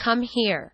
Come here.